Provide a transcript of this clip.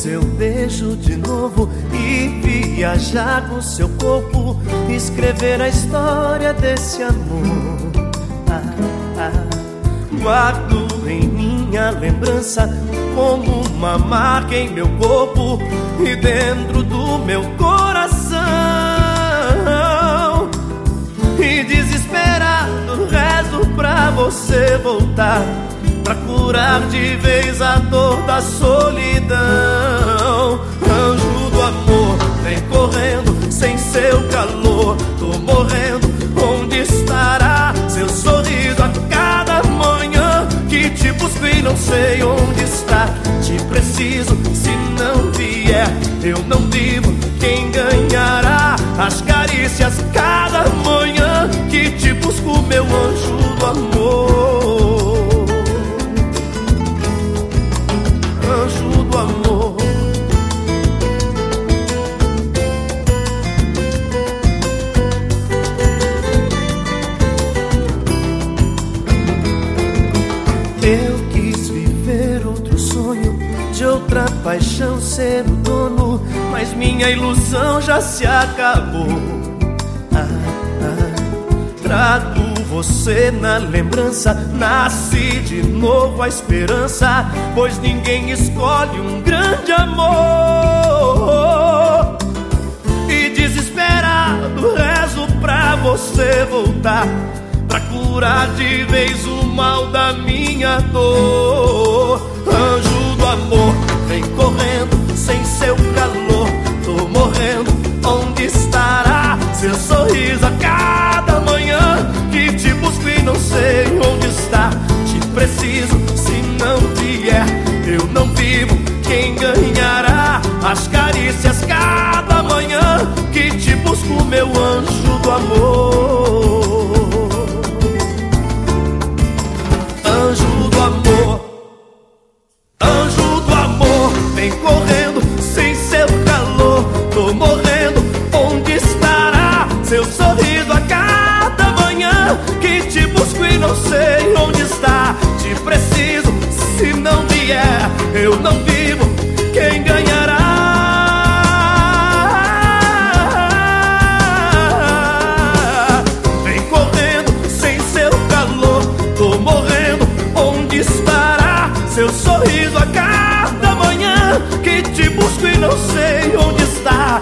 seu beijo de novo e viajar no seu corpo, escrever a história desse amor. Ah, ah. Guardo em minha lembrança como uma marca em meu corpo e dentro do meu coração. E desesperado rezo pra você voltar, pra curar de vez a dor da solidão. Sei onde está. Te preciso, se não vier eu não vivo. Quem ganhará as carícias paixão ser o dono, mas minha ilusão já se acabou. Ah, ah, trago você na lembrança, nasce de novo a esperança, pois ninguém escolhe um grande amor. E desesperado rezo pra você voltar, pra curar de vez o mal da minha dor. meu anjo do amor. Anjo do amor, anjo do amor, vem correndo sem seu calor. Tô morrendo, onde estará seu sorriso a cada manhã? Que te busco e não sei onde está. Te preciso, se não vier, eu não vivo. Seu sorriso a cada manhã que te busco e não sei onde está.